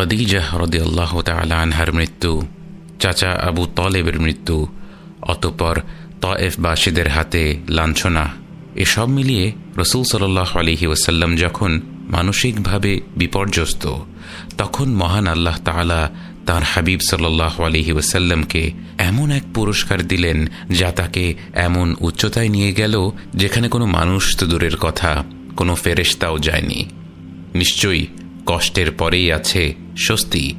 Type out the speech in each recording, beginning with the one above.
খদিজাহ রদিয়াল্লাহ তালা আনহার মৃত্যু, চাচা আবু তলেবের মৃত্যু, অতপর তয়েফবাসীদের হাতে লাঞ্ছনা, এসব মিলিয়ে রসুল সাল্লাহ আলহি ওসাল্লাম যখন মানসিকভাবে বিপর্যস্ত, তখন মহান আল্লাহ তালা তার হাবিব সাল্লাহ আলহি ওসাল্লামকে এমন এক পুরস্কার দিলেন যা তাকে এমন উচ্চতায় নিয়ে গেল যেখানে কোনো মানুষ তো দূরের কথা, কোনো ফেরেস্তাও যায়নি। নিশ্চয়ই কষ্টের পরেই আছে স্বস্তি,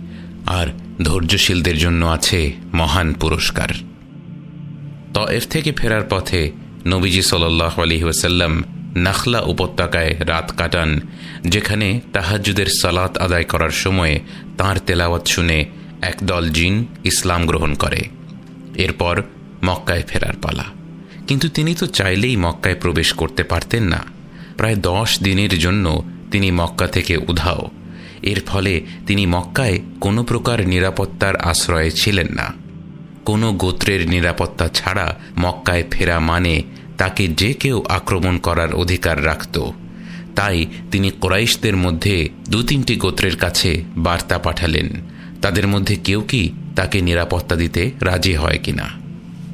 আর ধৈর্যশীলদের জন্য আছে মহান পুরস্কার। তএফ থেকে ফেরার পথে নবীজি সাল্লাহ আলহি ওসাল্লাম নাখলা উপত্যকায় রাত কাটান, যেখানে তাহাজুদের সালাত আদায় করার সময়ে তাঁর তেলাওয়াত শুনে একদল জিন ইসলাম গ্রহণ করে। এরপর মক্কায় ফেরার পালা। কিন্তু তিনি তো চাইলেই মক্কায় প্রবেশ করতে পারতেন না। প্রায় দশ দিনের জন্য তিনি মক্কা থেকে উধাও এর ফলে তিনি মক্কায় কোনো প্রকার নিরাপত্তার আশ্রয়ে ছিলেন না। কোনো গোত্রের নিরাপত্তা ছাড়া মক্কায় ফেরা মানে তাকে যে কেউ আক্রমণ করার অধিকার রাখত। তাই তিনি কোরাইশদের মধ্যে দু তিনটি গোত্রের কাছে বার্তা পাঠালেন। তাদের মধ্যে কেউ কি তাকে নিরাপত্তা দিতে রাজি হয় কিনা?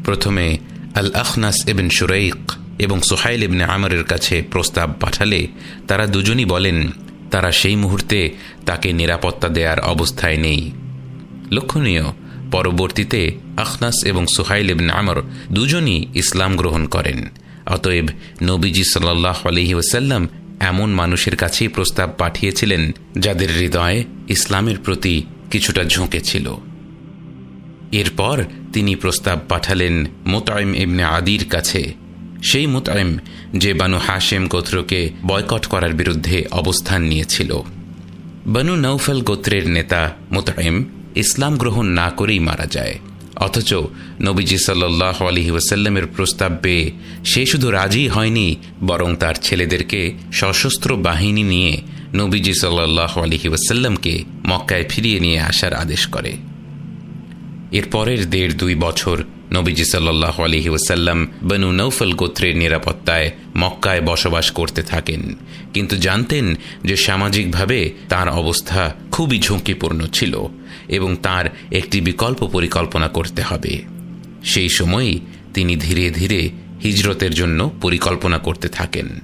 প্রথমে আল আখনাস এবেন সুরাইক এবং সোহাইল ইবনে আমরের কাছে প্রস্তাব পাঠালে তারা দুজনই বলেন তারা সেই মুহূর্তে তাকে নিরাপত্তা দেওয়ার অবস্থায় নেই। লক্ষণীয়, পরবর্তীতে আখনাস এবং সুহাইল ইবনে আমর দুজনই ইসলাম গ্রহণ করেন। অতএব নবীজি সাল্লাহ আলহি ওসাল্লাম এমন মানুষের কাছেই প্রস্তাব পাঠিয়েছিলেন, যাদের হৃদয়ে ইসলামের প্রতি কিছুটা ঝুঁকে ছিল। এরপর তিনি প্রস্তাব পাঠালেন মোতায়েম ইবনে আদির কাছে। সেই মোতায়েম যে বানু হাশেম গোত্রকে বয়কট করার বিরুদ্ধে অবস্থান নিয়েছিল। বানু নৌফল গোত্রের নেতা মোতায়েম ইসলাম গ্রহণ না করেই মারা যায়। অথচ নবীজি সাল্লাহ আলহি ওসাল্লামের প্রস্তাব পেয়ে সে শুধু রাজি হয়নি, বরং তার ছেলেদেরকে সশস্ত্র বাহিনী নিয়ে নবীজি সাল্লাহ আলহি ওসাল্লামকে মক্কায় ফিরিয়ে নিয়ে আসার আদেশ করে। এর পরের দেড় দুই বছর নবীজি সাল্লাহ আলহি ওসাল্লাম বনু নৌফল গোত্রের নিরাপত্তায় মক্কায় বসবাস করতে থাকেন। কিন্তু জানতেন যে সামাজিকভাবে তার অবস্থা খুবই ঝুঁকিপূর্ণ ছিল এবং তার একটি বিকল্প পরিকল্পনা করতে হবে। সেই সময়ই তিনি ধীরে ধীরে হিজরতের জন্য পরিকল্পনা করতে থাকেন।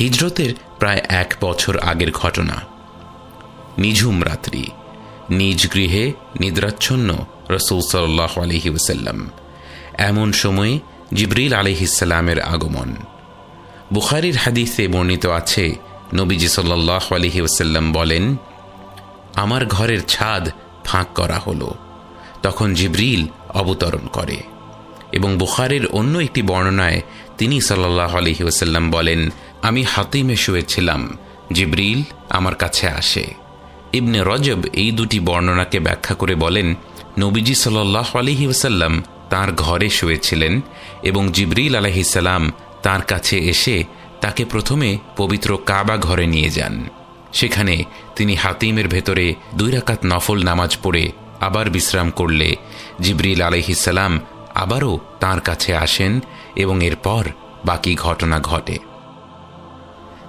হিজরতের প্রায় এক বছর আগের ঘটনা। নিঝুম রাত্রি। নিজ গৃহে নিদ্রাচ্ছন্ন রসুল সাল্লাহ আলহি ওসাল্লাম এমন সময়ে জিবরিল আলহিসাল্লামের আগমন। বুখারির হাদিসে বর্ণিত আছে, নবীজি সাল্লাহ আলহি ওসাল্লাম বলেন, আমার ঘরের ছাদ ফাঁক করা হলো। তখন জিবরিল অবতরণ করে। এবং বুখারের অন্য একটি বর্ণনায় তিনি সাল্লাহ আলহি ওসাল্লাম বলেন, আমি হাতিমে শুয়েছিলাম, জিবরিল আমার কাছে আসে। ইবনে রজব এই দুটি বর্ণনাকে ব্যাখ্যা করে বলেন, নবীজি সাল্লাহ আলহি ওসাল্লাম তাঁর ঘরে শুয়েছিলেন এবং জিবরিল আলহিসাল্লাম তার কাছে এসে তাকে প্রথমে পবিত্র কাবা ঘরে নিয়ে যান। সেখানে তিনি হাতিমের ভেতরে দুই রাকাত নফল নামাজ পড়ে আবার বিশ্রাম করলে জিবরিল আলহিসাল্লাম আবারও তার কাছে আসেন এবং এরপর বাকি ঘটনা ঘটে।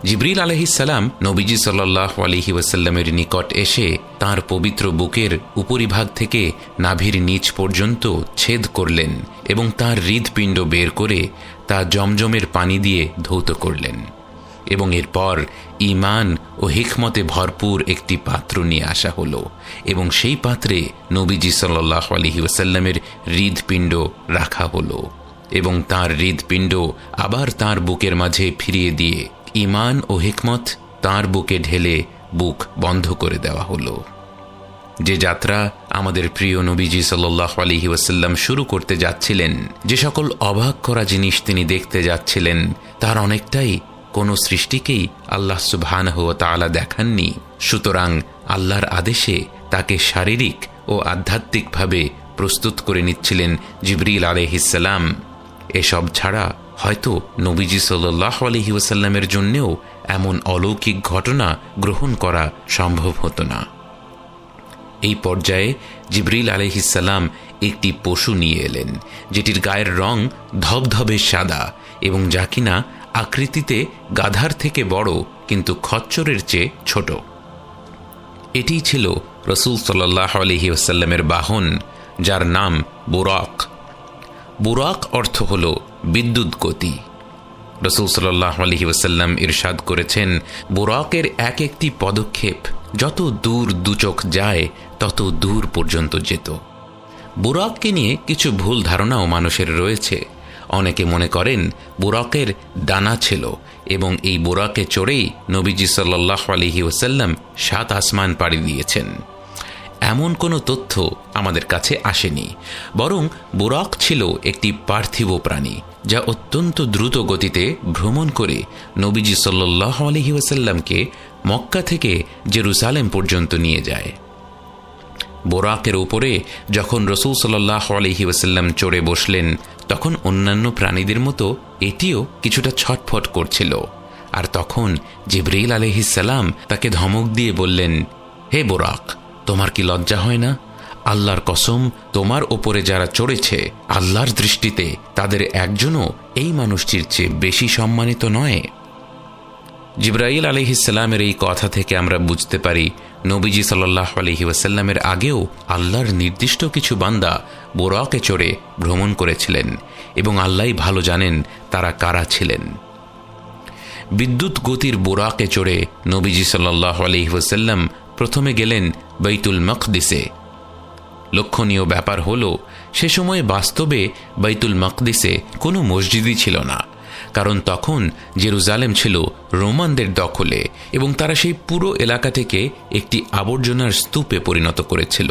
জিবরিল আলহিসাল্লাম নবীজি সাল্লাহ আলহি ওয়াসাল্লামের নিকট এসে তার পবিত্র বুকের উপরিভাগ থেকে নাভির নিচ পর্যন্ত ছেদ করলেন এবং তার হৃদপিণ্ড বের করে তা জমজমের পানি দিয়ে ধৌত করলেন এবং এরপর ইমান ও হিকমতে ভরপুর একটি পাত্র নিয়ে আসা হলো এবং সেই পাত্রে নবীজি সাল্লাহ আলহি ওসাল্লামের হৃদপিণ্ড রাখা হলো এবং তার হৃদপিণ্ড আবার তার বুকের মাঝে ফিরিয়ে দিয়ে ইমান ও হিকমত তার বুকে ঢেলে বুক বন্ধ করে দেওয়া হলো। যে যাত্রা আমাদের প্রিয় নবীজি সাল্লাহ আলহি ওয়াসাল্লাম শুরু করতে যাচ্ছিলেন, যে সকল অবাক করা জিনিস তিনি দেখতে যাচ্ছিলেন, তার অনেকটাই কোনো সৃষ্টিকেই আল্লাহ সুবহান তালা দেখাননি। সুতরাং আল্লাহর আদেশে তাকে শারীরিক ও আধ্যাত্মিকভাবে প্রস্তুত করে নিচ্ছিলেন জিবরিল আলহিসাল্লাম এসব ছাড়া হয়তো নবীজি সাল্লাহ আলহি ওসাল্লামের জন্যেও এমন অলৌকিক ঘটনা গ্রহণ করা সম্ভব হতো না। এই পর্যায়ে জিবরিল আলহিসাল্লাম একটি পশু নিয়ে এলেন, যেটির গায়ের রং ধবধবে সাদা এবং যা কিনা আকৃতিতে গাধার থেকে বড় কিন্তু খচ্চরের চেয়ে ছোট। এটি ছিল রসুল সাল্লাহ আলহি ওসাল্লামের বাহন, যার নাম বুরাক। বুরাক অর্থ হল বিদ্যুৎ গতি। রসুল সাল্লাহ আলহি ওসাল্লাম ইরশাদ করেছেন, বুরাকের এক একটি পদক্ষেপ যত দূর দুচোখ যায়, তত দূর পর্যন্ত যেত। বুরাককে নিয়ে কিছু ভুল ধারণাও মানুষের রয়েছে। অনেকে মনে করেন বুরাকের ডানা ছিল এবং এই বুরাকে চড়েই নবীজি সাল্লাহ আলহি ওসাল্লাম সাত আসমান পাড়ি দিয়েছেন। এমন কোনো তথ্য আমাদের কাছে আসেনি, বরং বুরাক ছিল একটি পার্থিব প্রাণী, যা অত্যন্ত দ্রুত গতিতে ভ্রমণ করে নবীজি সাল্লাহ আলহি ওসাল্লামকে মক্কা থেকে জেরুসালেম পর্যন্ত নিয়ে যায়। বোরাকের উপরে যখন রসুল সাল্লাহ আলহি ওসাল্লাম চড়ে বসলেন, তখন অন্যান্য প্রাণীদের মতো এটিও কিছুটা ছটফট করছিল। আর তখন জিব্রিল আলহিসাল্লাম তাকে ধমক দিয়ে বললেন, হে বোরাক তোমার কি লজ্জা হয় না? আল্লাহর কসম, তোমার ওপরে যারা চড়েছে, আল্লাহর দৃষ্টিতে তাদের একজনও এই মানুষটির চেয়ে বেশি সম্মানিত নয়। জিব্রাইল আলহিসাল্লামের এই কথা থেকে আমরা বুঝতে পারি, নবীজি সাল্লাহ আলহি ওয়াসাল্লামের আগেও আল্লাহর নির্দিষ্ট কিছু বান্দা বোরাকে চড়ে ভ্রমণ করেছিলেন এবং আল্লাহ ভালো জানেন তারা কারা ছিলেন। বিদ্যুৎ গতির বোরাকে চড়ে নবীজি সাল্লাহ আলহি ওয়াসাল্লাম প্রথমে গেলেন বৈতুল মকদিসে। লক্ষণীয় ব্যাপার হল, সে সময় বাস্তবে বৈতুল মকদিসে কোনো মসজিদই ছিল না, কারণ তখন জেরুজালেম ছিল রোমানদের দখলে এবং তারা সেই পুরো এলাকা থেকে একটি আবর্জনার স্তূপে পরিণত করেছিল।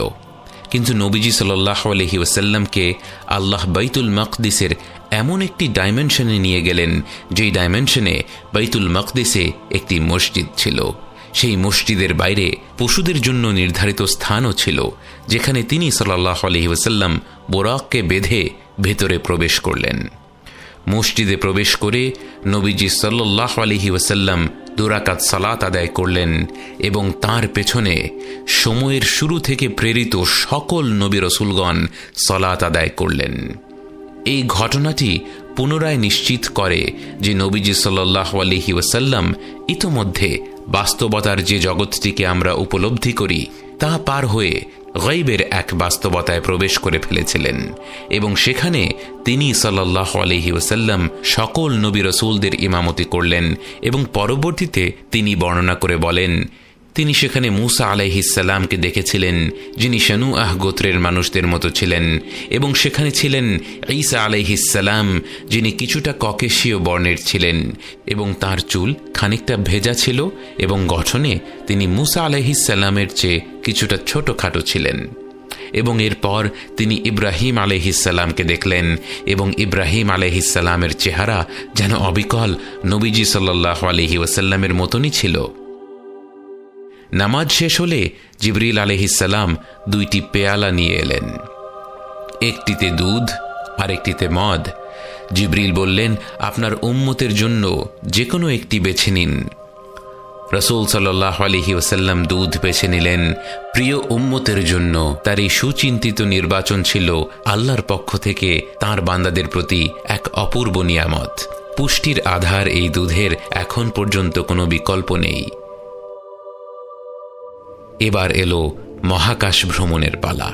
কিন্তু নবীজি সাল্লাহ আলহি ওসাল্লামকে আল্লাহ বাইতুল মকদিসের এমন একটি ডাইমেনশনে নিয়ে গেলেন, যেই ডাইমেনশনে বাইতুল মকদিসে একটি মসজিদ ছিল। সেই মসজিদের বাইরে পশুদের জন্য নির্ধারিত স্থানও ছিল, যেখানে তিনি সাল্লাহ আলহি ওসাল্লাম বোরাককে বেঁধে ভেতরে প্রবেশ করলেন। মসজিদে প্রবেশ করে নবীজি সাল্লাহ আলহি দুরাকাত সালাত আদায় করলেন এবং তার পেছনে সময়ের শুরু থেকে প্রেরিত সকল নবী রসুলগণ সলাত আদায় করলেন। এই ঘটনাটি পুনরায় নিশ্চিত করে যে নবীজি সাল্লাহ আলহি ইতোমধ্যে বাস্তবতার যে জগৎটিকে আমরা উপলব্ধি করি, তা পার হয়ে গৈবের এক বাস্তবতায় প্রবেশ করে ফেলেছিলেন এবং সেখানে তিনি সাল্লাহ আলহি ওসাল্লাম সকল নবী রসুলদের ইমামতি করলেন এবং পরবর্তীতে তিনি বর্ণনা করে বলেন তিনি সেখানে মুসা আলাইহিসাল্লামকে দেখেছিলেন, যিনি শানু আহ গোত্রের মানুষদের মতো ছিলেন, এবং সেখানে ছিলেন ঈসা আলাইহিসাল্লাম যিনি কিছুটা ককেশীয় বর্ণের ছিলেন, এবং তার চুল খানিকটা ভেজা ছিল, এবং গঠনে তিনি মুসা আলাইহিসাল্লামের চেয়ে কিছুটা ছোটখাটো ছিলেন। এবং এরপর তিনি ইব্রাহিম আলহিসাল্লামকে দেখলেন, এবং ইব্রাহিম আলহিসাল্লামের চেহারা যেন অবিকল নবীজি সাল্লাহ আলহি ওসাল্লামের মতনই ছিল। নামাজ শেষ হলে জিবরিল আলহিসাল্লাম দুইটি পেয়ালা নিয়ে এলেন। একটিতে দুধ আর একটিতে মদ। জিবরিল বললেন, আপনার উম্মতের জন্য যে কোনো একটি বেছে নিন। রসুল সাল্লাহ আলহি ওসাল্লাম দুধ বেছে নিলেন। প্রিয় উম্মতের জন্য তার এই সুচিন্তিত নির্বাচন ছিল আল্লাহর পক্ষ থেকে তার বান্দাদের প্রতি এক অপূর্ব নিয়ামত। পুষ্টির আধার এই দুধের এখন পর্যন্ত কোনো বিকল্প নেই। এবার এলো মহাকাশ ভ্রমণের পালা।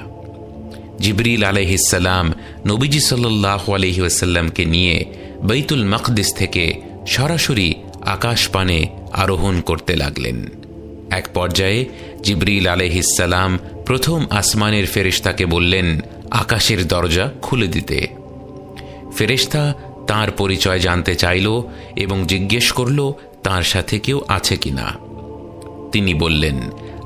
জিবরিল আলহিসাল্লাম নবীজি সাল্লাহ আলহিউসাল্লামকে নিয়ে বৈতুল মকদিস থেকে সরাসরি আকাশ পানে আরোহণ করতে লাগলেন। এক পর্যায়ে জিবরিল আলহিসাল্লাম প্রথম আসমানের ফেরিস্তাকে বললেন, আকাশের দরজা খুলে দিতে। ফেরেস্তা তার পরিচয় জানতে চাইল এবং জিজ্ঞেস করল, তার সাথে কেউ আছে কিনা? তিনি বললেন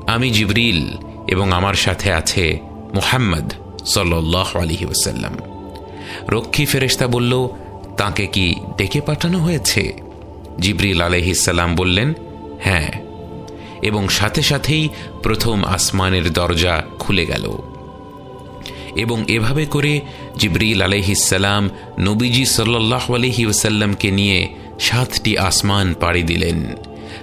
আমি জিবরিল এবং আমার সাথে আছে মোহাম্মদ সাল্লাহ আলহি ওসাল্লাম রক্ষী ফেরেস্তা বলল, তাকে কি ডেকে পাঠানো হয়েছে? জিবরিল আলহিসাল্লাম বললেন হ্যাঁ। এবং সাথে সাথেই প্রথম আসমানের দরজা খুলে গেল। এবং এভাবে করে জিবরিল আলহিসাল্লাম নবীজি সাল্লাহ আলহি ওসাল্লামকে নিয়ে সাতটি আসমান পাড়ি দিলেন।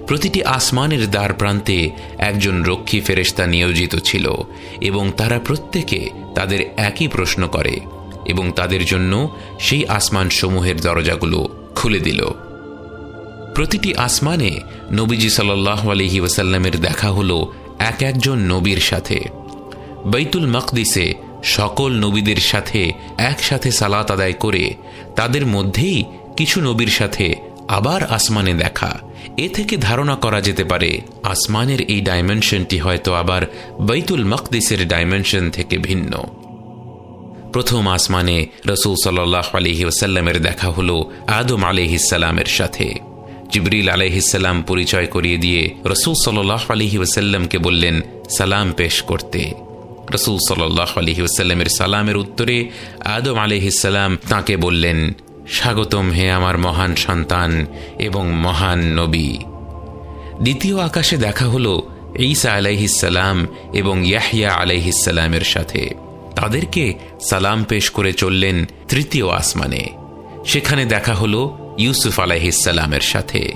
প্রতিটি আসমানের দ্বার প্রান্তে একজন রক্ষী ফেরেস্তা নিয়োজিত ছিল এবং তারা প্রত্যেকে তাদের একই প্রশ্ন করে এবং তাদের জন্য সেই আসমান সমূহের দরজাগুলো খুলে দিল। প্রতিটি আসমানে নবীজি সাল্লাহ আলহি ওসাল্লামের দেখা হলো এক একজন নবীর সাথে। বৈতুল মকদিসে সকল নবীদের সাথে একসাথে সালাত আদায় করে তাদের মধ্যেই কিছু নবীর সাথে আবার আসমানে দেখা। এ থেকে ধারণা করা যেতে পারে, আসমানের এই ডাইমেনশনটি হয়তো আবার বৈতুল মকদিসের ডাইমেনশন থেকে ভিন্ন। প্রথম আসমানে রসুল সাল্লাহ আলহি ওসাল্লামের দেখা হল আদম আলহিসাল্লামের সাথে। জিবরিল আলহিসাল্লাম পরিচয় করিয়ে দিয়ে রসুল সাল্লাহ আলহি ওসাল্লামকে বললেন, সালাম পেশ করতে। রসুল সাল্লাহ আলহি ওসাল্লামের সালামের উত্তরে আদম আলহিসাল্লাম তাকে বললেন স্বাগতম হে আমার মহান সন্তান এবং মহান নবী। দ্বিতীয় আকাশে দেখা হল ঈসা আলাইহিসাল্লাম এবং ইয়াহিয়া আলাইহিসাল্লামের সাথে। তাদেরকে সালাম পেশ করে চললেন তৃতীয় আসমানে। সেখানে দেখা হল ইউসুফ আলাইহিসাল্লামের সাথে।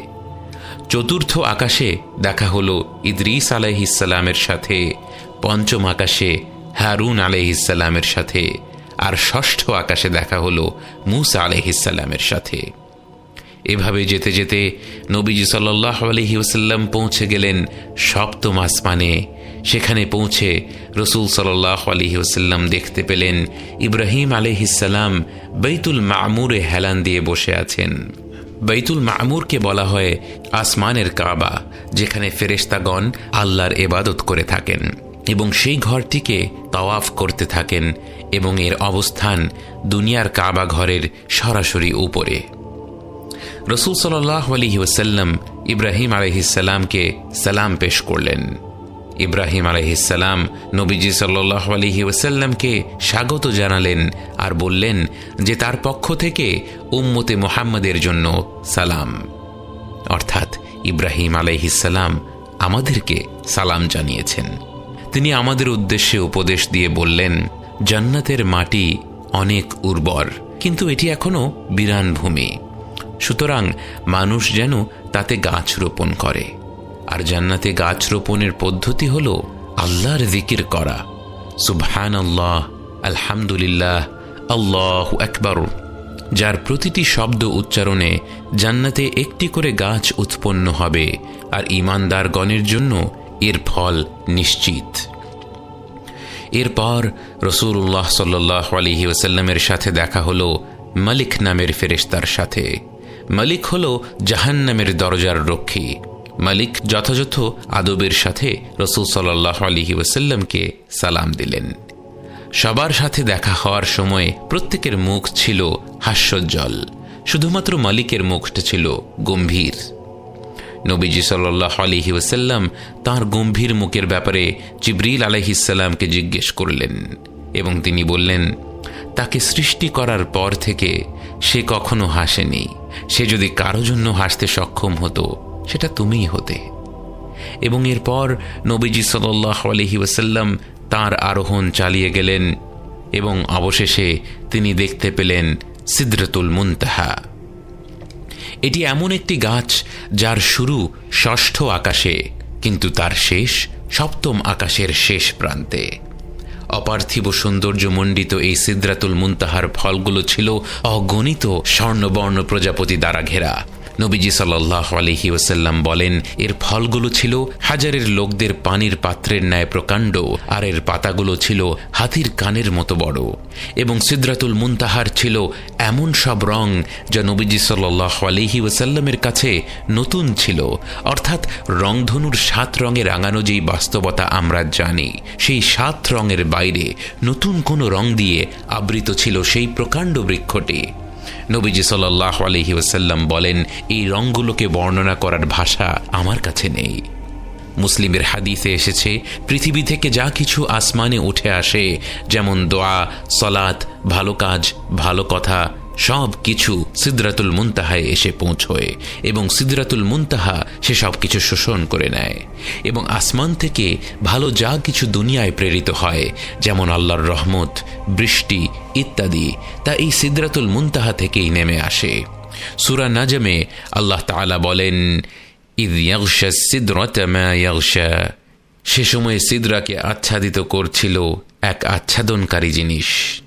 চতুর্থ আকাশে দেখা হল ইদ্রিস আলাইহিসাল্লামের সাথে। পঞ্চম আকাশে হারুন আলাইহিসাল্লামের সাথে। আর ষষ্ঠ আকাশে দেখা হলো মুসা আলহিসাল্লামের সাথে। এভাবে যেতে যেতে নবীজি সাল্লাহ আলহি ওসাল্লাম পৌঁছে গেলেন সপ্তম আসমানে। সেখানে পৌঁছে রসুল সাল্লাহ আলহি ওসাল্লাম দেখতে পেলেন ইব্রাহিম আলহিসাল্লাম বৈতুল মামুরে হেলান দিয়ে বসে আছেন। বৈতুল মামুরকে বলা হয় আসমানের কাবা, যেখানে ফেরেস্তাগণ আল্লাহর এবাদত করে থাকেন এবং সেই ঘরটিকে তাওয়াফ করতে থাকেন এবং এর অবস্থান দুনিয়ার কাবা ঘরের সরাসরি উপরে। রসুল সাল্লাহ আলহি ওসাল্লাম ইব্রাহিম আলহিসাল্লামকে সালাম পেশ করলেন। ইব্রাহিম আলহিসাল্লাম নবীজি সাল্লাহ আলহি ওসাল্লামকে স্বাগত জানালেন আর বললেন যে তার পক্ষ থেকে উম্মতে মোহাম্মদের জন্য সালাম। অর্থাৎ ইব্রাহিম আলহিসাল্লাম আমাদেরকে সালাম জানিয়েছেন। তিনি আমাদের উদ্দেশ্যে উপদেশ দিয়ে বললেন জান্নাতের মাটি অনেক উর্বর, কিন্তু এটি এখনও বিরান ভূমি। সুতরাং মানুষ যেন তাতে গাছ রোপণ করে। আর জান্নাতে গাছ রোপণের পদ্ধতি হল আল্লাহর জিকির করা। সুবহান আল্লাহ আলহামদুলিল্লাহ, আল্লাহ একবার যার প্রতিটি শব্দ উচ্চারণে জান্নাতে একটি করে গাছ উৎপন্ন হবে, আর ইমানদারগণের জন্য এর ফল নিশ্চিত। এরপর রসুল্লাহ সাল্লাহ আলহি ওসাল্লামের সাথে দেখা হল মালিক নামের ফেরেস্তার সাথে। মালিক হল জাহান্নামের দরজার রক্ষী। মালিক যথাযথ আদবের সাথে রসুল সাল্লাহ আলহি ওসাল্লামকে সালাম দিলেন। সবার সাথে দেখা হওয়ার সময় প্রত্যেকের মুখ ছিল হাস্যজ্জ্বল, শুধুমাত্র মালিকের মুখটা ছিল গম্ভীর। নবীজি সাল্লাহ আলহি ওসাল্লাম তাঁর গম্ভীর মুখের ব্যাপারে জিব্রিল আলহিসাল্লামকে জিজ্ঞেস করলেন এবং তিনি বললেন, তাকে সৃষ্টি করার পর থেকে সে কখনো হাসেনি। সে যদি কারও জন্য হাসতে সক্ষম হতো, সেটা তুমিই হতে। এবং এরপর নবীজি সাল্লাহ আলহি ওসাল্লাম তাঁর আরোহণ চালিয়ে গেলেন এবং অবশেষে তিনি দেখতে পেলেন সিদ্রতুল মুনতাহা। এটি এমন একটি গাছ যার শুরু ষষ্ঠ আকাশে, কিন্তু তার শেষ সপ্তম আকাশের শেষ প্রান্তে। অপার্থিব সৌন্দর্য মণ্ডিত এই সিদ্রাতুল মুন্তাহার ফলগুলো ছিল অগণিত স্বর্ণবর্ণ প্রজাপতি দ্বারা ঘেরা। নবীজি সাল্লাহ আলহি ওসাল্লাম বলেন, এর ফলগুলো ছিল হাজারের লোকদের পানির পাত্রের ন্যায় প্রকাণ্ড, আর এর পাতাগুলো ছিল হাতির কানের মতো বড়। এবং সিদ্রাতুল মুনতাহার ছিল এমন সব রং যা নবীজি সাল্লাহ আলহি ওসাল্লামের কাছে নতুন ছিল। অর্থাৎ রংধনুর সাত রঙে রাঙানো যেই বাস্তবতা আমরা জানি, সেই সাত রঙের বাইরে নতুন কোনো রং দিয়ে আবৃত ছিল সেই প্রকাণ্ড বৃক্ষটি। নবীজি সাল্লাহ আলহি ওসাল্লাম বলেন, এই রঙগুলোকে বর্ণনা করার ভাষা আমার কাছে নেই। মুসলিমের হাদিসে এসেছে, পৃথিবী থেকে যা কিছু আসমানে উঠে আসে, যেমন দোয়া সলাত ভালো কাজ, ভালো কথা সব কিছু সিদ্রাতুল মুনতাহায় এসে পৌঁছয় এবং সিদ্রাতুল মুনতাহা সে সব কিছু শোষণ করে নেয় এবং আসমান থেকে ভালো যা কিছু দুনিয়ায় প্রেরিত হয়, যেমন আল্লাহর রহমত, বৃষ্টি ইত্যাদি, তা এই সিদ্রাতুল মুনতাহা থেকেই নেমে আসে। সুরা নাজমে আল্লাহ তালা বলেন সে সময় সিদ্রাকে আচ্ছাদিত করছিল এক আচ্ছাদনকারী জিনিস।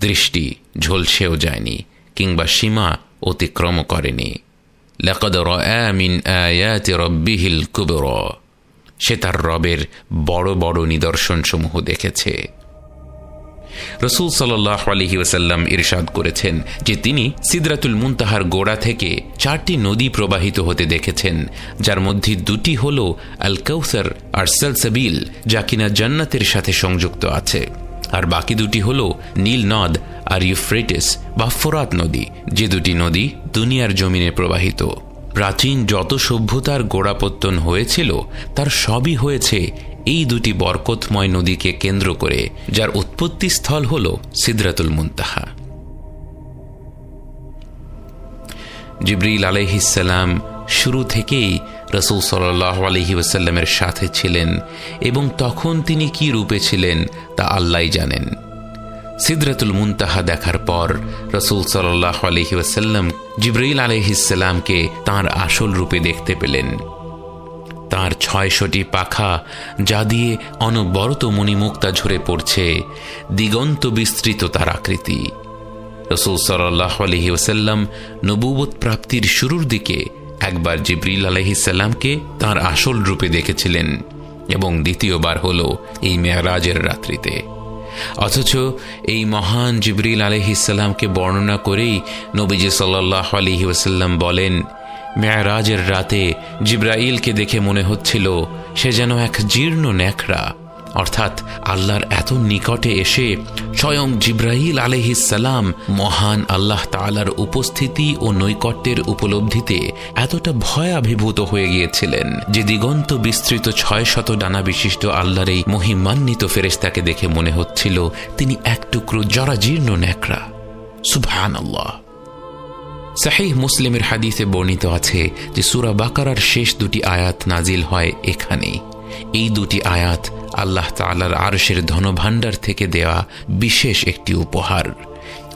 দৃষ্টি ঝলসেও যায়নি, কিংবা সীমা অতিক্রম করেনি। কুবর। সে তার রবের বড় বড় নিদর্শনসমূহ দেখেছে। রসুল সাল্লাহ আলহি ওসাল্লাম ইরশাদ করেছেন যে তিনি সিদরাতুল মুনতাহার গোড়া থেকে চারটি নদী প্রবাহিত হতে দেখেছেন, যার মধ্যে দুটি হল আল কৌসার আর সালসাবিল, যা কিনা জান্নাতের সাথে সংযুক্ত আছে। আর বাকি দুটি হল নীল নদ আর ইউফ্রেটিস বা ফোরাত নদী, যে দুটি নদী দুনিয়ার জমিনে প্রবাহিত। প্রাচীন যত সভ্যতার গোড়াপত্তন হয়েছিল, তার সবই হয়েছে এই দুটি বরকতময় নদীকে কেন্দ্র করে, যার উৎপত্তি স্থল হল সিদ্রাতুল মুন্তাহা। জিব্রিল আলহিসাল্লাম শুরু থেকেই রসুল সাল্লাহ ওসাল্লামের সাথে ছিলেন এবং তখন তিনি কি রূপে ছিলেন তা আল্লাহ জানেন। সিদ্রাতুল মুনতাহা দেখার পর রসুল সাল্লাহ আলহি ওসাল্লাম জিব্রাইল আলহিসাল্লামকে তাঁর আসল রূপে দেখতে পেলেন। তার ছয়শটি পাখা, যা দিয়ে অনবরত মণিমুক্তা ঝরে পড়ছে, দিগন্ত বিস্তৃত তার আকৃতি। রসুল সাল্লাহ আলহি ওসাল্লাম নবুবত প্রাপ্তির শুরুর দিকে একবার জিব্রিল আলহিসাল্লামকে তার আসল রূপে দেখেছিলেন এবং দ্বিতীয়বার হল এই মেয়ারাজের রাত্রিতে। অথচ এই মহান জিবরিল আলহিসাল্লামকে বর্ণনা করেই নবীজি সাল্লাহ আলহি ওসাল্লাম বলেন মেয়ারাজের রাতে জিব্রাইলকে দেখে মনে হচ্ছিল সে যেন এক জীর্ণ ন্যাকড়া। অর্থাৎ আল্লাহর এত নিকটে এসে স্বয়ং জিব্রাহিল আলহিসাল্লাম মহান আল্লাহ তালার উপস্থিতি ও নৈকট্যের উপলব্ধিতে এতটা ভয়াভিভূত হয়ে গিয়েছিলেন যে দিগন্ত বিস্তৃত ছয় শত ডানা বিশিষ্ট আল্লাহর এই মহিমান্বিত ফেরেস্তাকে দেখে মনে হচ্ছিল তিনি এক টুকরো জরাজীর্ণ ন্যাকড়া। সুভান আল্লাহ সাহিহ মুসলিমের হাদিসে বর্ণিত আছে যে সুরা বাকারার শেষ দুটি আয়াত নাজিল হয় এখানে এই দুটি আয়াত আল্লাহ তালার আরশের ধনভাণ্ডার থেকে দেওয়া বিশেষ একটি উপহার।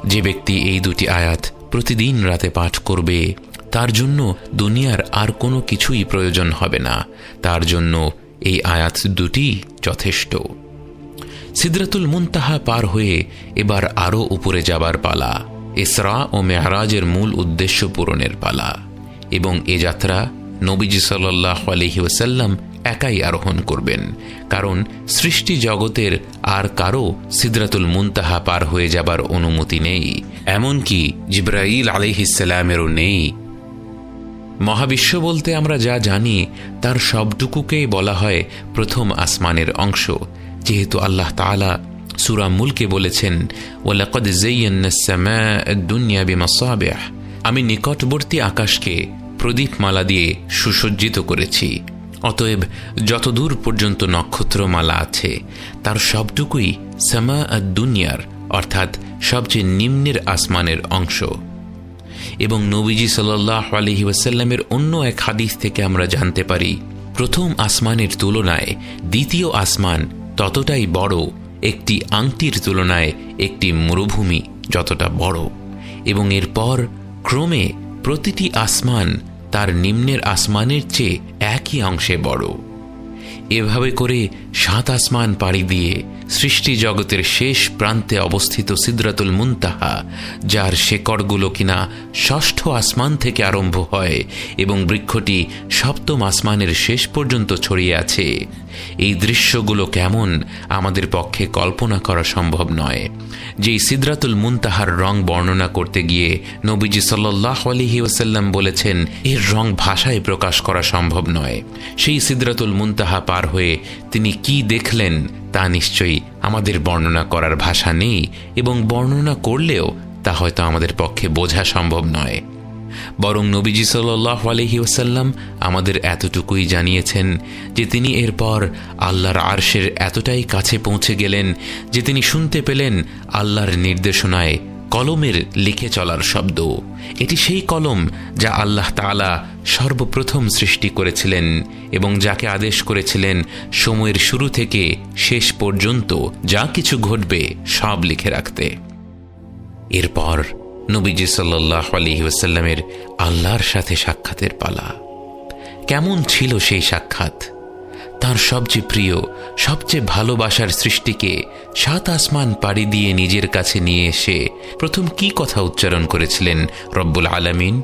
যে ব্যক্তি এই দুটি আয়াত প্রতিদিন রাতে পাঠ করবে, তার জন্য দুনিয়ার আর কোনো কিছুই প্রয়োজন হবে না। তার জন্য এই আয়াত দুটি যথেষ্ট। সিদ্রাতুল মুনতাহা পার হয়ে এবার আরও উপরে যাবার পালা। ইসরা ও মেহরাজের মূল উদ্দেশ্য পূরণের পালা এবং এ যাত্রা নবীজি সাল্লাহ আলহি ওসাল্লাম একাই আরোহণ করবেন, কারণ সৃষ্টি জগতের আর কারও সিদ্রাতুল মুনতাহা পার হয়ে যাবার অনুমতি নেই, এমনকি জিব্রাইল আলিহিসাল্লামেরও নেই। মহাবিশ্ব বলতে আমরা যা জানি, তার সবটুকুকেই বলা হয় প্রথম আসমানের অংশ, যেহেতু আল্লাহ তালা সুরা মুলকে বলেছেন ওলাকদ দুনিয়া বিমাসাবেহ আমি নিকটবর্তী আকাশকে প্রদীপমালা দিয়ে সুসজ্জিত করেছি। অতএব যতদূর পর্যন্ত নক্ষত্রমালা আছে, তার সবটুকুই সামা দুনিয়ার, অর্থাৎ সবচেয়ে নিম্নের আসমানের অংশ। এবং নবীজি সাল্লাহ আলহি ওয়াসাল্লামের অন্য এক হাদিস থেকে আমরা জানতে পারি, প্রথম আসমানের তুলনায় দ্বিতীয় আসমান ততটাই বড় একটি আংটির তুলনায় একটি মরুভূমি যতটা বড়, এবং এরপর ক্রমে প্রতিটি আসমান তার নিম্নের আসমানের চেয়ে একই অংশে বড়। এভাবে করে সাত আসমান পাড়ি দিয়ে সৃষ্টি জগতের শেষ প্রান্তে অবস্থিত সিদ্রাতুল মুনতাহা, যার শেকড়গুলো কিনা ষষ্ঠ আসমান থেকে আরম্ভ হয় এবং বৃক্ষটি সপ্তম আসমানের শেষ পর্যন্ত ছড়িয়ে আছে। এই দৃশ্যগুলো কেমন আমাদের পক্ষে কল্পনা করা সম্ভব নয়। যেই সিদ্রাতুল মুনতাহার রং বর্ণনা করতে গিয়ে নবীজি সাল্লাহ আলহি ওসাল্লাম বলেছেন, এর রং ভাষায় প্রকাশ করা সম্ভব নয়। সেই সিদ্রাতুল মুনতাহা পার হয়ে তিনি কি দেখলেন তা নিশ্চয়ই আমাদের বর্ণনা করার ভাষা নেই এবং বর্ণনা করলেও তা হয়তো আমাদের পক্ষে বোঝা সম্ভব নয়। বরং নবীজি সাল্লাহ আলহি ওসাল্লাম আমাদের এতটুকুই জানিয়েছেন যে তিনি এরপর আল্লাহর আরশের এতটাই কাছে পৌঁছে গেলেন যে তিনি শুনতে পেলেন আল্লাহর নির্দেশনায় কলমের লিখে চলার শব্দ। এটি সেই কলম যা আল্লাহ তালা সর্বপ্রথম সৃষ্টি করেছিলেন এবং যাকে আদেশ করেছিলেন সময়ের শুরু থেকে শেষ পর্যন্ত যা কিছু ঘটবে সব লিখে রাখতে। এরপর নবীজি সাল্লাহ আলী ওসাল্লামের আল্লাহর সাথে সাক্ষাতের পালা। কেমন ছিল সেই সাক্ষাৎ? তার সবচেয়ে প্রিয়, সবচেয়ে ভালোবাসার সৃষ্টিকে সাত আসমান পাড়ি দিয়ে নিজের কাছে নিয়ে এসে প্রথম কি কথা উচ্চারণ করেছিলেন রব্বুল আলামিন?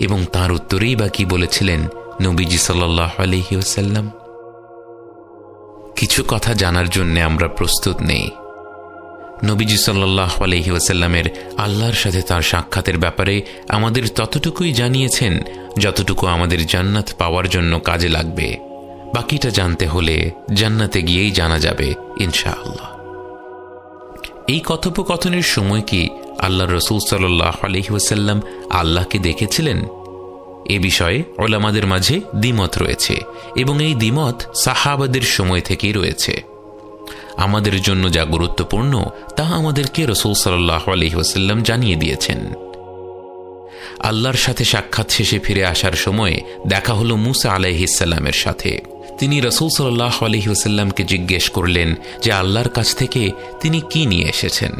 এবং তার উত্তরেই বা কি বলেছিলেন নবীজি সাল্লাহ আলহিউসাল্লাম কিছু কথা জানার জন্য আমরা প্রস্তুত নেই। নবীজি সাল্লাহ আলহি ওসাল্লামের আল্লাহর সাথে তার সাক্ষাতের ব্যাপারে আমাদের ততটুকুই জানিয়েছেন যতটুকু আমাদের জান্নাত পাওয়ার জন্য কাজে লাগবে। বাকিটা জানতে হলে জান্নাতে গিয়েই জানা যাবে, ইনশাআল্লাহ। এই কথোপকথনের সময় কি আল্লাহ রসুল সাল্লাহ আলহি ওসাল্লাম আল্লাহকে দেখেছিলেন? এ বিষয়ে ওলামাদের মাঝে দ্বিমত রয়েছে এবং এই দ্বিমত সাহাবাদের সময় থেকেই রয়েছে। আমাদের জন্য যা গুরুত্বপূর্ণ তা আমাদেরকে রসুল সাল্লাহ আলহিহাস্লাম জানিয়ে দিয়েছেন। আল্লাহর সাথে সাক্ষাৎ শেষে ফিরে আসার সময় দেখা হল মুসা আলাইহিসাল্লামের সাথে। তিনি রসুল সাল্লাহ আলহিহাস্লামকে জিজ্ঞেস করলেন যে আল্লাহর কাছ থেকে তিনি কি নিয়ে এসেছেন?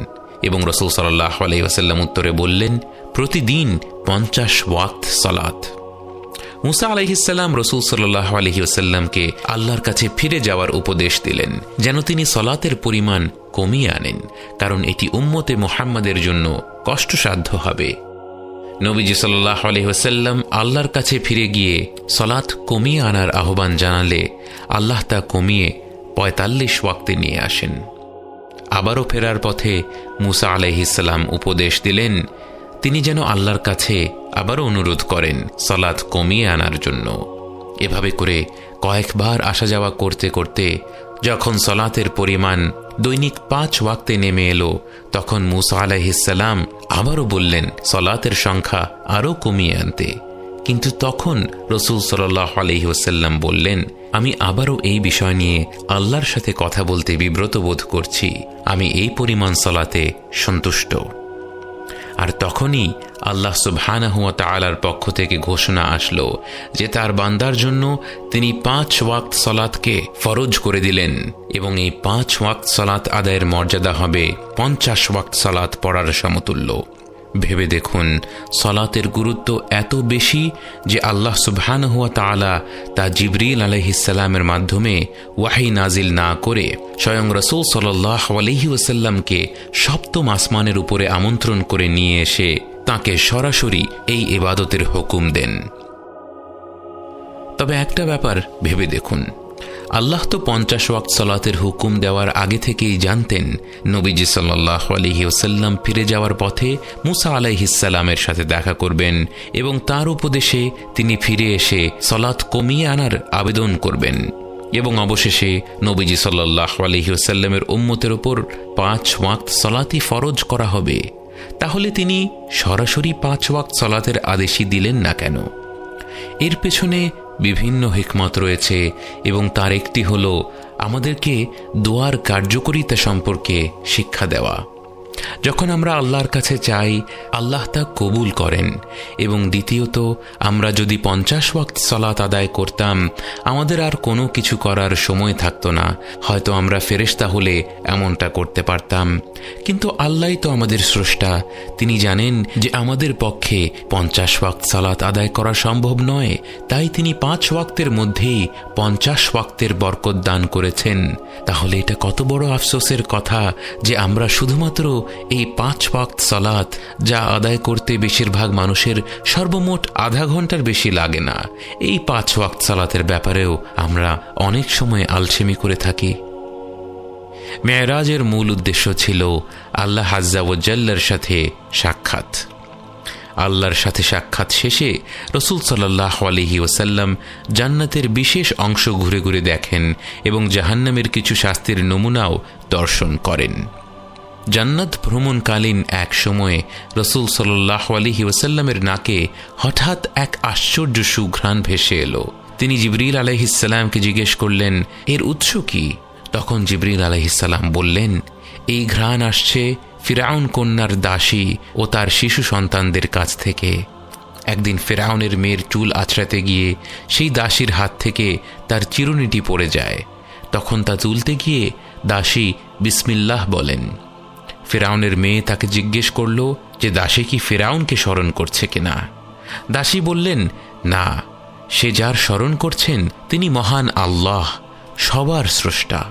এবং রসুল সাল্লাহ আলহিহাস্লাম উত্তরে বললেন, প্রতিদিন পঞ্চাশ ওয়াক্ত সলাত। মুসা আলহিসাল্লাম রসুল সাল্লাহ আলহি ওসাল্লামকে আল্লাহর কাছে ফিরে যাওয়ার উপদেশ দিলেন, যেন তিনি সলাতের পরিমাণ কমিয়ে আনেন, কারণ এটি উম্মতে মোহাম্মদের জন্য কষ্টসাধ্য হবে। নবীজি সাল্লাহ আলহিহাসাল্লাম আল্লাহর কাছে ফিরে গিয়ে সলাৎ কমিয়ে আনার আহ্বান জানালে আল্লাহ তা কমিয়ে পঁয়তাল্লিশ ওয়াক্তে নিয়ে আসেন। আবারও ফেরার পথে মুসা আলহিসাল্লাম উপদেশ দিলেন তিনি যেন আল্লাহর কাছে আবারও অনুরোধ করেন সলাৎ কমিয়ে আনার জন্য। এভাবে করে কয়েকবার আসা যাওয়া করতে করতে যখন সলাতের পরিমাণ দৈনিক পাঁচ ওয়াক্তে নেমে এলো, তখন মুসা আলাহিসাল্লাম আবারও বললেন, সলাতের সংখ্যা আরও কমিয়ে আনতে। কিন্তু তখন রসুল সাল্লাহ আলহিউসাল্লাম বললেন, আমি আবারও এই বিষয় নিয়ে আল্লাহর সাথে কথা বলতে বিব্রত বোধ করছি। আমি এই পরিমাণ সলাতে সন্তুষ্ট। আর তখনই আল্লাহ সুবহানাহুয়া তালার পক্ষ থেকে ঘোষণা আসলো যে তার বান্দার জন্য তিনি পাঁচ ওয়াক্ত সলাৎকে ফরজ করে দিলেন এবং এই পাঁচ ওয়াক্ত সলাৎ আদায়ের মর্যাদা হবে পঞ্চাশ ওয়াক্ত সলাৎ পড়ার সমতুল্য। ভেবে দেখুন, সলাতের গুরুত্ব এত বেশি যে আল্লাহ সুবহান হুয়া তালা তা জিবরিল আলহিসাল্লামের মাধ্যমে ওয়াহি নাজিল না করে স্বয়ং রসুল সাল্লাহ আলহি ওসাল্লামকে সপ্তম আসমানের উপরে আমন্ত্রণ করে নিয়ে এসে তাকে সরাসরি এই এবাদতের হুকুম দেন। তবে একটা ব্যাপার ভেবে দেখুন আল্লাহ তো পঞ্চাশ ওয়াক্ত সলাতের হুকুম দেওয়ার আগে থেকেই জানতেন, নবীজি সাল্লাহ আলহি ওসাল্লাম ফিরে যাওয়ার পথে মুসা আলাইহিসাল্লামের সাথে দেখা করবেন এবং তার উপদেশে তিনি ফিরে এসে সলাৎ কমিয়ে আনার আবেদন করবেন। এবং অবশেষে নবীজি সাল্লাহ আলহি ওসাল্লামের উম্মতের ওপর পাঁচ ওয়াক্ত সলাতি ফরজ করা হবে। তাহলে তিনি সরাসরি পাঁচ ওয়াক্ত সলাতের আদেশই দিলেন না কেন? এর পেছনে বিভিন্ন হিকমত রয়েছে এবং তার একটি হল আমাদেরকে দোয়ার কার্যকরিতা সম্পর্কে শিক্ষা দেওয়া। যখন আমরা আল্লাহর কাছে চাই, আল্লাহ তা কবুল করেন। এবং দ্বিতীয়ত, আমরা যদি পঞ্চাশ ওয়াক্ত সলাত আদায় করতাম, আমাদের আর কোনো কিছু করার সময় থাকতো না। হয়তো আমরা ফেরেস্তা হলে এমনটা করতে পারতাম। কিন্তু আল্লাহ তো আমাদের স্রষ্টা। তিনি জানেন যে আমাদের পক্ষে পঞ্চাশ ওয়াক্ত সালাত আদায় করা সম্ভব নয়। তাই তিনি পাঁচ ওয়াক্তের মধ্যেই পঞ্চাশ ওয়াক্তের বরকত দান করেছেন। তাহলে এটা কত বড় আফসোসের কথা যে আমরা শুধুমাত্র এই পাঁচ ওয়াক্ত সালাত যা আদায় করতে বেশিরভাগ মানুষের সর্বমোট আধা ঘণ্টার বেশি লাগে না। এই পাঁচ ওয়াক্ত সালাতের ব্যাপারেও আমরা অনেক সময় আলসেমি করে থাকি। মেয়রাজের মূল উদ্দেশ্য ছিল আল্লাহ হাজ্জাওয়াজ্জাল্লার সাথে সাক্ষাৎ। আল্লাহর সাথে সাক্ষাৎ শেষে রসুল সাল্লাহ আলহি ওসাল্লাম জান্নাতের বিশেষ অংশ ঘুরে ঘুরে দেখেন এবং জাহান্নামের কিছু শাস্তির নমুনাও দর্শন করেন। জান্নাত ভ্রমণকালীন এক সময়ে রসুল সাল্লাহ আলহি ওসাল্লামের নাকে হঠাৎ এক আশ্চর্য সুঘ্রাণ ভেসে এলো। তিনি জিবরিল আলহিসাল্লামকে জিজ্ঞেস করলেন, এর উৎস কি? তখন জিবরিল আলহিসাল্লাম বললেন, এই ঘ্রাণ আসছে ফিরাউন কন্যার দাসী ও তার শিশু সন্তানদের কাছ থেকে। একদিন ফেরাউনের মেয়ের চুল আছড়াতে গিয়ে সেই দাসীর হাত থেকে তার চিরুনিটি পড়ে যায়। তখন তা তুলতে গিয়ে দাসী বিসমিল্লাহ বলেন। ফেরাউনের মেয়ে তাকে জিজ্ঞেস করল যে, দাসী কি ফেরাউনকে স্মরণ করছে কিনা? দাসী বললেন, না, সে যার স্মরণ করছেন তিনি মহান আল্লাহ, সবার স্রষ্টা।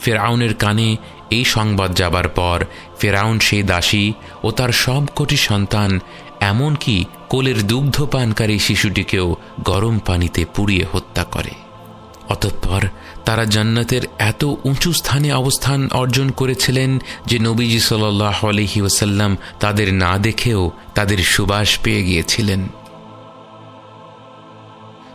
ফেরাউনের কানে এই সংবাদ যাবার পর ফেরাউন সেই দাসী ও তার সব কোটি সন্তান, এমনকি কোলের দুগ্ধ পানকারী শিশুটিকেও গরম পানিতে পুড়িয়ে হত্যা করে। অতঃপর তারা জান্নাতের এত উঁচু স্থানে অবস্থান অর্জন করেছিলেন যে নবীজি সাল্লাহ আলহি ওসাল্লাম তাদের না দেখেও তাদের সুবাস পেয়ে গিয়েছিলেন।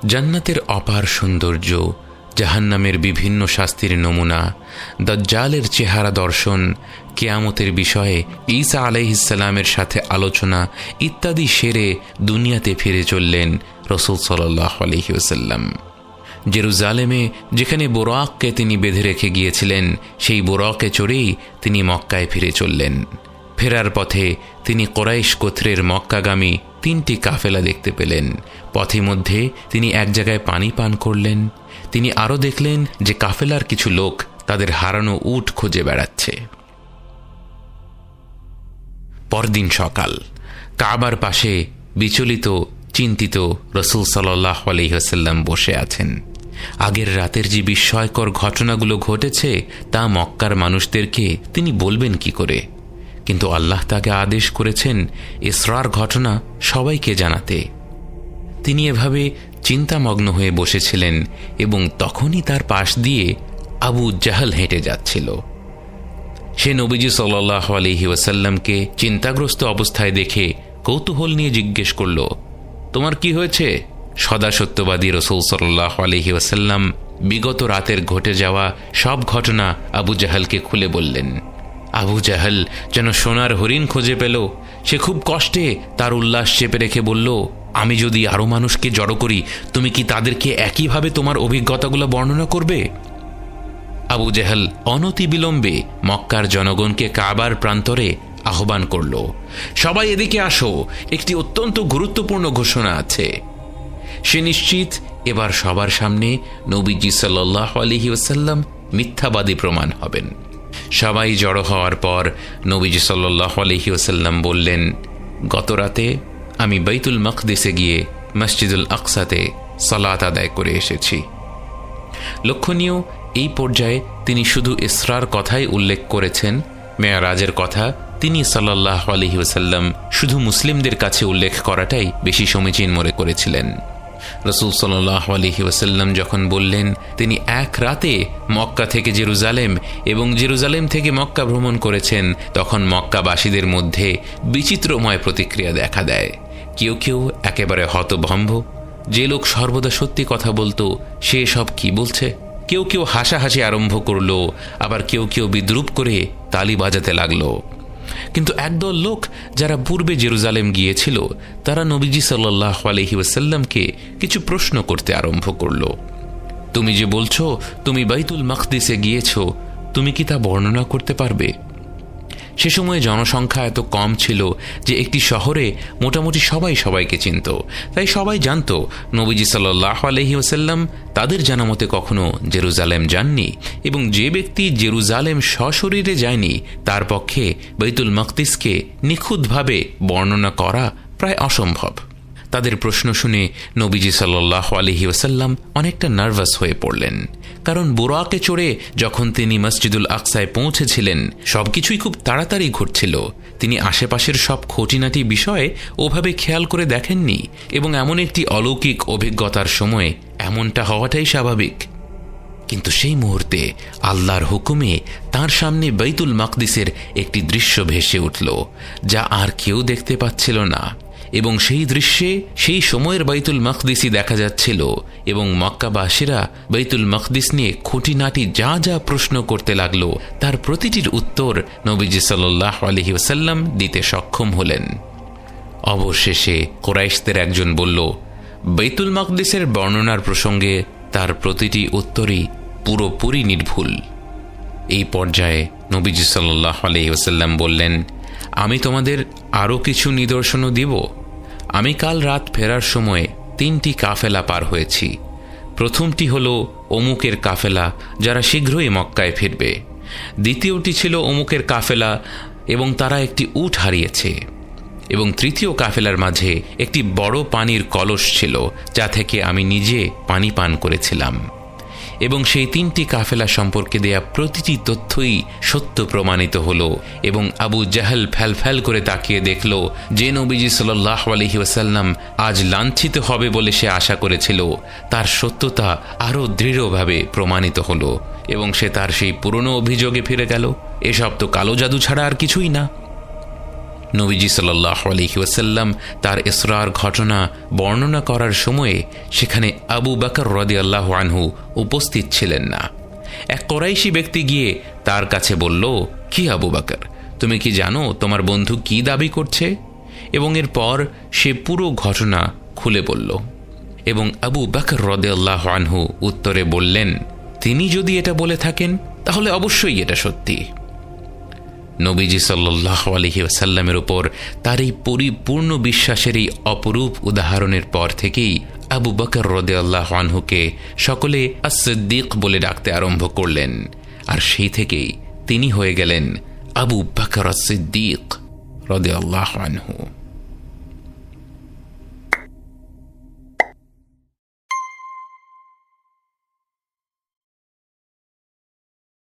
জান্নাতের অপার সৌন্দর্য, জাহান্নামের বিভিন্ন শাস্তির নমুনা, দজ্জালের চেহারা দর্শন, কেয়ামতের বিষয়ে ঈসা আলাইহিসাল্লামের সাথে আলোচনা ইত্যাদি সেরে দুনিয়াতে ফিরে চললেন রসুল সাল্লাহ আলহিউসাল্লাম জেরুজালেমে, যেখানে বোরাককে তিনি বেঁধে রেখে গিয়েছিলেন, সেই বোরাকে চড়েই তিনি মক্কায় ফিরে চললেন। ফেরার পথে তিনি কোরাইশ কোত্রের মক্কাগামী তিনটি কাফেলা দেখতে পেলেন। পথে মধ্যে তিনি এক জায়গায় পানি পান করলেন। তিনি আরও দেখলেন যে কাফেলার কিছু লোক তাদের হারানো উট খুঁজে বেড়াচ্ছে। পরদিন সকাল, কাবার পাশে বিচলিত, চিন্তিত রসুল সাল্লাহ আলহিহাসাল্লাম বসে আছেন। আগের রাতের যে বিস্ময়কর ঘটনাগুলো ঘটেছে, তা মক্কার মানুষদেরকে তিনি বলবেন কি করে? কিন্তু আল্লাহ তাকে আদেশ করেছেন ইসরার ঘটনা সবাইকে জানাতে। তিনি এভাবে চিন্তামগ্ন হয়ে বসেছিলেন এবং তখনই তার পাশ দিয়ে আবু জাহাল হেঁটে যাচ্ছিল। সে নবীজি সাল্লাহ আলহি ওয়াসাল্লামকে চিন্তাগ্রস্ত অবস্থায় দেখে কৌতূহল নিয়ে জিজ্ঞেস করল, তোমার কি হয়েছে? সদা সত্যবাদী রসুল সাল্লাহ আলহি ওয়াসাল্লাম বিগত রাতের ঘটে যাওয়া সব ঘটনা আবু জাহালকে খুলে বললেন, আবু জাহাল যেন সোনার হরিণ খুঁজে পেল। সে খুব কষ্টে তার উল্লাস চেপে রেখে বলল, আমি যদি আরও মানুষকে জড়ো করি, তুমি কি তাদেরকে একইভাবে তোমার অভিজ্ঞতাগুলো বর্ণনা করবে? আবু জেহাল অনতি বিলম্বে মক্কার জনগণকে কাবার প্রান্তরে আহ্বান করল, সবাই এদিকে আসো, একটি অত্যন্ত গুরুত্বপূর্ণ ঘোষণা আছে। সে নিশ্চিত এবার সবার সামনে নবীজি সাল্লাহ আলহি ওসাল্লাম মিথ্যাবাদী প্রমাণ হবেন। সবাই জড়ো হওয়ার পর নবীজি সাল্লাহ আলহি ওসাল্লাম বললেন, গত রাতে আমি বৈতুল মকদেসে গিয়ে মসজিদুল আকসাতে সলাত আদায় করে এসেছি। লক্ষণীয়, এই পর্যায়ে তিনি শুধু ইসরার কথাই উল্লেখ করেছেন, মেয়ারাজের কথা তিনি সাল্লাহ আলহি ওসাল্লাম শুধু মুসলিমদের কাছে উল্লেখ করাটাই বেশি সমীচীন মনে করেছিলেন। রসুল সাল্লাহ আলহি ওসাল্লাম যখন বললেন, তিনি এক রাতে মক্কা থেকে জেরুজালেম এবং জেরুজালেম থেকে মক্কা ভ্রমণ করেছেন, তখন মক্কাবাসীদের মধ্যে বিচিত্রময় প্রতিক্রিয়া দেখা দেয়। কেউ কেউ একেবারে হতভম্ব। যে লোক সর্বদা সত্যি কথা বলতো, সে সব কি বলছে? কেউ কেউ হাসাহাসি আরম্ভ করল, আবার কেউ কেউ বিদ্রুপ করে তালি বাজাতে লাগল। কিন্তু একদল লোক যারা পূর্বে জেরুজালেম গিয়েছিল, তারা নবীজি সাল্লাহ আলহি কিছু প্রশ্ন করতে আরম্ভ করল। তুমি যে বলছো, তুমি বাইতুল মখদিসে গিয়েছ, তুমি কি তা বর্ণনা করতে পারবে? সে সময়ে জনসংখ্যা এত কম ছিল যে একটি শহরে মোটামুটি সবাই সবাইকে চিনত। তাই সবাই জানত, নবীজি সাল্লাহ আলহি ওসাল্লাম তাদের জানা মতে কখনো জেরুজালেম যাননি এবং যে ব্যক্তি জেরুজালেম সশরীরে যায়নি, তার পক্ষে বৈতুল মকতিসকে নিখুঁতভাবে বর্ণনা করা প্রায় অসম্ভব। তাদের প্রশ্ন শুনে নবীজি সাল্লাহ আলহি ওসাল্লাম অনেকটা নার্ভাস হয়ে পড়লেন। কারণ বোরাকে চড়ে যখন তিনি মসজিদুল আকসায় পৌঁছেছিলেন, সবকিছুই খুব তাড়াতাড়ি ঘটছিল তিনি আশেপাশের সব খটিনাটি বিষয়ে ওভাবে খেয়াল করে দেখেননি এবং এমন একটি অলৌকিক অভিজ্ঞতার সময় এমনটা হওয়াটাই স্বাভাবিক। কিন্তু সেই মুহূর্তে আল্লাহর হুকুমে তার সামনে বৈতুল মাকদিসের একটি দৃশ্য ভেসে উঠল, যা আর কেউ দেখতে পাচ্ছিল না। এবং সেই দৃশ্যে সেই সময়ের বাইতুল মখদিসই দেখা যাচ্ছিল এবং মক্কাবাসীরা বাইতুল মখদিস নিয়ে খুঁটিনাটি যা যা প্রশ্ন করতে লাগল, তার প্রতিটির উত্তর নবীজি সাল্লাহ আলহি ওসাল্লাম দিতে সক্ষম হলেন। অবশেষে কোরাইশদের একজন বলল বৈতুল মকদিসের বর্ণনার প্রসঙ্গে তার প্রতিটি উত্তরই পুরোপুরি নির্ভুল। এই পর্যায়ে নবীজি সাল্লাহ আলহি ওসাল্লাম বললেন, আমি তোমাদের আরও কিছু নিদর্শনও দিব। আমি কাল রাত ফেরার সময়ে তিনটি কাফেলা পার হয়েছি। প্রথমটি হল অমুকের কাফেলা, যারা শীঘ্রই মক্কায় ফিরবে। দ্বিতীয়টি ছিল অমুকের কাফেলা, এবং তারা একটি উট হারিয়েছে। এবং তৃতীয় কাফেলার মাঝে একটি বড় পানির কলস ছিল, যা থেকে আমি নিজে পানি পান করেছিলাম। এবং সেই তিনটি কাফেলা সম্পর্কে দেয়া প্রতিটি তথ্যই সত্য প্রমাণিত হল এবং আবু জাহাল ফ্যাল করে তাকিয়ে দেখল যে নবীজি সাল্লাহ আলহি ওসাল্লাম আজ লাঞ্ছিত হবে বলে সে আশা করেছিল। তার সত্যতা আরও দৃঢ়ভাবে প্রমাণিত হল এবং সে তার সেই পুরনো অভিযোগে ফিরে গেল। এসব তো কালো জাদু ছাড়া আর কিছুই না। নবীজি সাল্লাহ আলহি ওয়াসাল্লাম তার ইসরার ঘটনা বর্ণনা করার সময়ে সেখানে আবু বাকর রদি আল্লাহ আনহু উপস্থিত ছিলেন না। এক করাইশি ব্যক্তি গিয়ে তার কাছে বলল, কি আবু বাকর, তুমি কি জানো তোমার বন্ধু কি দাবি করছে? এবং এরপর সে পুরো ঘটনা খুলে বলল। এবং আবু বাকর রদে আল্লাহ আনহু উত্তরে বললেন, তিনি যদি এটা বলে থাকেন, তাহলে অবশ্যই এটা সত্যি। নবীজি সাল্লাহ আলহি ওসাল্লামের ওপর তার এই পরিপূর্ণ বিশ্বাসের এই অপরূপ উদাহরণের পর থেকেই আবু বকর রদে আল্লাহ আনহুকে সকলে আসদ্দিক বলে ডাকতে আরম্ভ করলেন। আর সেই থেকেই তিনি হয়ে গেলেন আবু বকর সিদ্দিক রদে আল্লাহ আনহু।